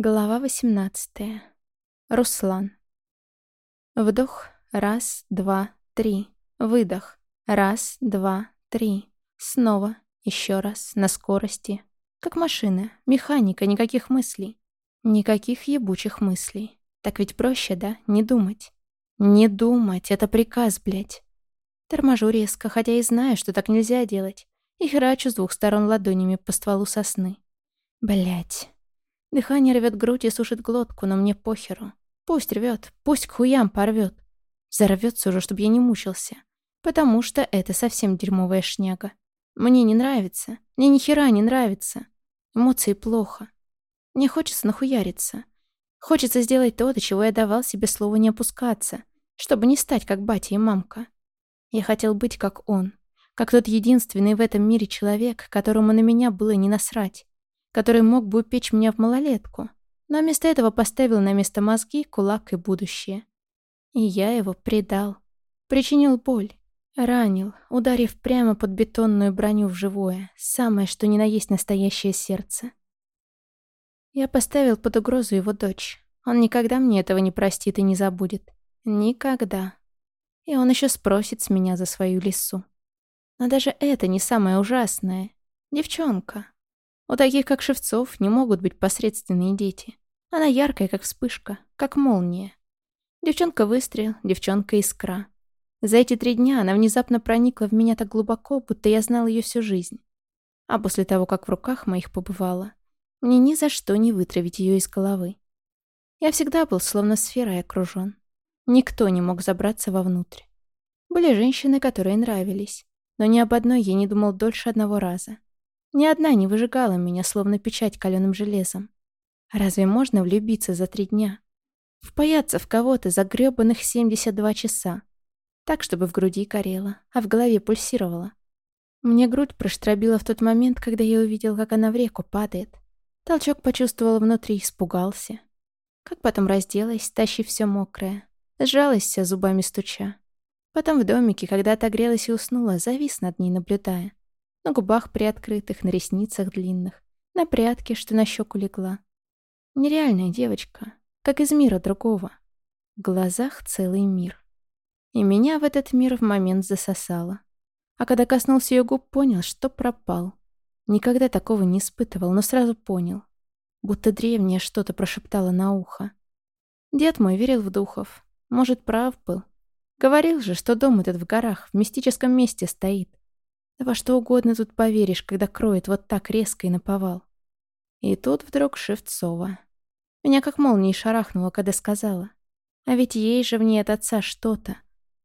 Глава 18. Руслан. Вдох. Раз, два, три. Выдох. Раз, два, три. Снова. Еще раз. На скорости. Как машина. Механика. Никаких мыслей. Никаких ебучих мыслей. Так ведь проще, да? Не думать. Не думать. Это приказ, блядь. Торможу резко, хотя и знаю, что так нельзя делать. И херачу с двух сторон ладонями по стволу сосны. Блядь. Дыхание рвет грудь и сушит глотку, но мне похеру. Пусть рвет, пусть к хуям порвет. Зарвется уже, чтобы я не мучился. Потому что это совсем дерьмовая шняга. Мне не нравится. Мне ни хера не нравится. Эмоции плохо. Мне хочется нахуяриться. Хочется сделать то, до чего я давал себе слово не опускаться, чтобы не стать как батя и мамка. Я хотел быть как он, как тот единственный в этом мире человек, которому на меня было не насрать который мог бы упечь меня в малолетку, но вместо этого поставил на место мозги, кулак и будущее. И я его предал. Причинил боль. Ранил, ударив прямо под бетонную броню в живое, самое что ни на есть настоящее сердце. Я поставил под угрозу его дочь. Он никогда мне этого не простит и не забудет. Никогда. И он еще спросит с меня за свою лису. Но даже это не самое ужасное. Девчонка. У таких, как Шевцов, не могут быть посредственные дети. Она яркая, как вспышка, как молния. Девчонка выстрел, девчонка искра. За эти три дня она внезапно проникла в меня так глубоко, будто я знал ее всю жизнь. А после того, как в руках моих побывала, мне ни за что не вытравить ее из головы. Я всегда был словно сферой окружен. Никто не мог забраться вовнутрь. Были женщины, которые нравились, но ни об одной я не думал дольше одного раза. Ни одна не выжигала меня, словно печать каленым железом. Разве можно влюбиться за три дня? Впаяться в кого-то за грёбаных 72 часа. Так, чтобы в груди горело, а в голове пульсировало. Мне грудь проштробила в тот момент, когда я увидел, как она в реку падает. Толчок почувствовал внутри, испугался. Как потом разделась, тащив все мокрое. Сжалась вся зубами стуча. Потом в домике, когда отогрелась и уснула, завис над ней, наблюдая на губах приоткрытых, на ресницах длинных, на прядке, что на щеку легла. Нереальная девочка, как из мира другого. В глазах целый мир. И меня в этот мир в момент засосало. А когда коснулся ее губ, понял, что пропал. Никогда такого не испытывал, но сразу понял. Будто древнее что-то прошептало на ухо. Дед мой верил в духов. Может, прав был. Говорил же, что дом этот в горах, в мистическом месте стоит. Да во что угодно тут поверишь, когда кроет вот так резко и наповал. И тут вдруг Шевцова. Меня как молнией шарахнуло, когда сказала. А ведь ей же в ней от отца что-то.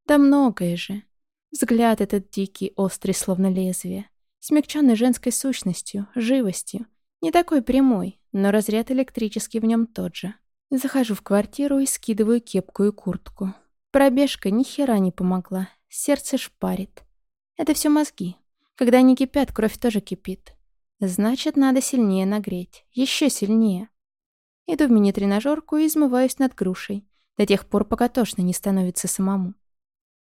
Да многое же. Взгляд этот дикий, острый, словно лезвие. Смягченный женской сущностью, живостью. Не такой прямой, но разряд электрический в нем тот же. Захожу в квартиру и скидываю кепку и куртку. Пробежка ни хера не помогла. Сердце шпарит. Это все мозги. Когда они кипят, кровь тоже кипит. Значит, надо сильнее нагреть. Еще сильнее. Иду в мини-тренажерку и измываюсь над грушей. До тех пор, пока тошно не становится самому.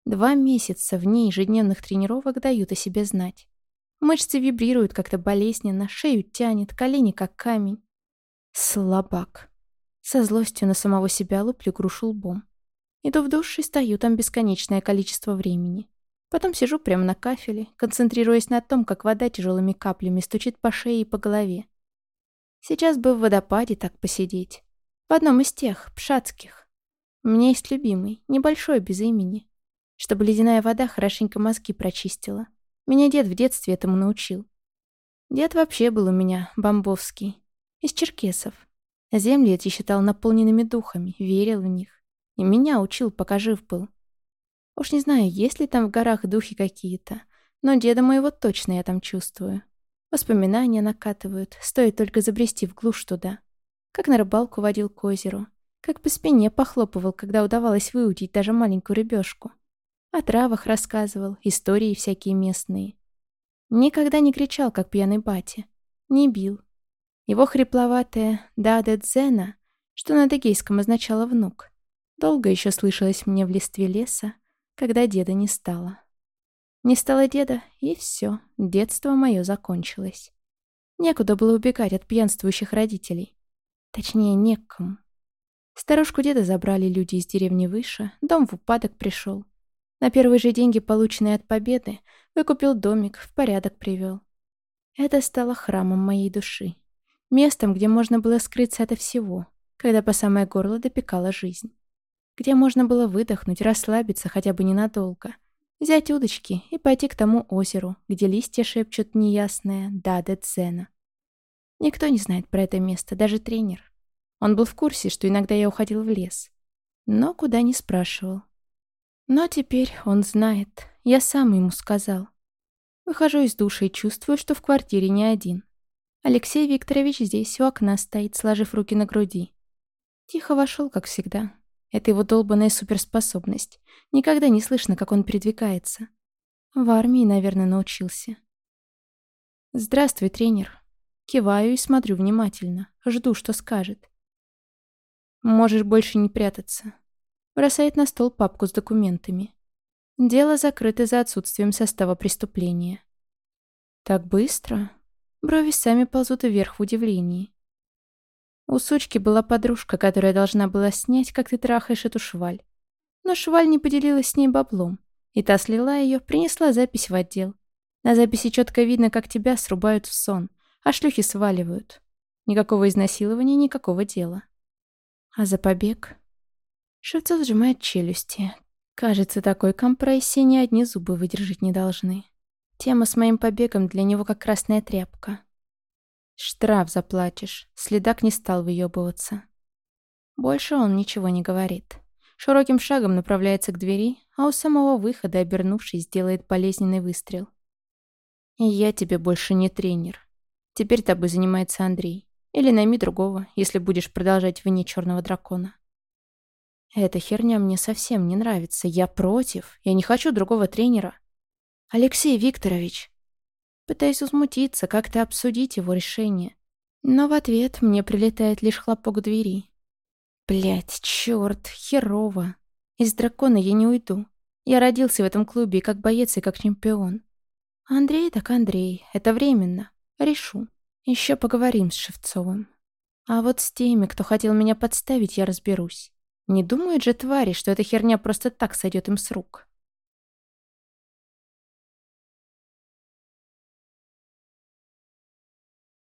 Два месяца в ней ежедневных тренировок дают о себе знать. Мышцы вибрируют как-то болезненно, шею тянет, колени как камень. Слабак. Со злостью на самого себя луплю грушу лбом. Иду в душ и стою там бесконечное количество времени. Потом сижу прямо на кафеле, концентрируясь на том, как вода тяжелыми каплями стучит по шее и по голове. Сейчас бы в водопаде так посидеть. В одном из тех, пшатских. У меня есть любимый, небольшой, без имени. Чтобы ледяная вода хорошенько мозги прочистила. Меня дед в детстве этому научил. Дед вообще был у меня бомбовский. Из черкесов. Земли эти считал наполненными духами, верил в них. И меня учил, пока жив был. Уж не знаю, есть ли там в горах духи какие-то, но деда моего точно я там чувствую. Воспоминания накатывают, стоит только забрести в глушь туда. Как на рыбалку водил к озеру, как по спине похлопывал, когда удавалось выудить даже маленькую рыбешку. О травах рассказывал, истории всякие местные. Никогда не кричал, как пьяный батя. Не бил. Его хрипловатое «да-да дзена», что на дегейском означало «внук», долго еще слышалось мне в листве леса, когда деда не стало. Не стало деда, и все, детство мое закончилось. Некуда было убегать от пьянствующих родителей. Точнее, некому. Старушку деда забрали люди из деревни выше, дом в упадок пришел. На первые же деньги, полученные от победы, выкупил домик, в порядок привел. Это стало храмом моей души. Местом, где можно было скрыться ото всего, когда по самое горло допекала жизнь. Где можно было выдохнуть, расслабиться хотя бы ненадолго. Взять удочки и пойти к тому озеру, где листья шепчут неясное «да, де цена». Никто не знает про это место, даже тренер. Он был в курсе, что иногда я уходил в лес. Но куда не спрашивал. Но теперь он знает. Я сам ему сказал. Выхожу из души и чувствую, что в квартире не один. Алексей Викторович здесь у окна стоит, сложив руки на груди. Тихо вошел, как всегда. Это его долбанная суперспособность. Никогда не слышно, как он передвигается. В армии, наверное, научился. «Здравствуй, тренер». Киваю и смотрю внимательно. Жду, что скажет. «Можешь больше не прятаться». Бросает на стол папку с документами. Дело закрыто за отсутствием состава преступления. «Так быстро?» Брови сами ползут вверх в удивлении. У сучки была подружка, которая должна была снять, как ты трахаешь эту шваль. Но шваль не поделилась с ней баблом. И та слила ее, принесла запись в отдел. На записи четко видно, как тебя срубают в сон, а шлюхи сваливают. Никакого изнасилования, никакого дела. А за побег? Шевцов сжимает челюсти. Кажется, такой компрессии ни одни зубы выдержать не должны. Тема с моим побегом для него как красная тряпка. Штраф заплатишь. Следак не стал выебываться. Больше он ничего не говорит. Широким шагом направляется к двери, а у самого выхода, обернувшись, делает болезненный выстрел. И я тебе больше не тренер. Теперь тобой занимается Андрей. Или найми другого, если будешь продолжать вне черного дракона. Эта херня мне совсем не нравится. Я против. Я не хочу другого тренера. «Алексей Викторович!» Пытаюсь возмутиться, как-то обсудить его решение. Но в ответ мне прилетает лишь хлопок двери. Блять, черт, херово. Из дракона я не уйду. Я родился в этом клубе как боец, и как чемпион. Андрей так Андрей, это временно. Решу. Еще поговорим с Шевцовым. А вот с теми, кто хотел меня подставить, я разберусь. Не думают же твари, что эта херня просто так сойдет им с рук.